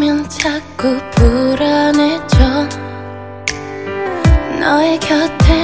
보면 자꾸 불안해져. 너의 곁에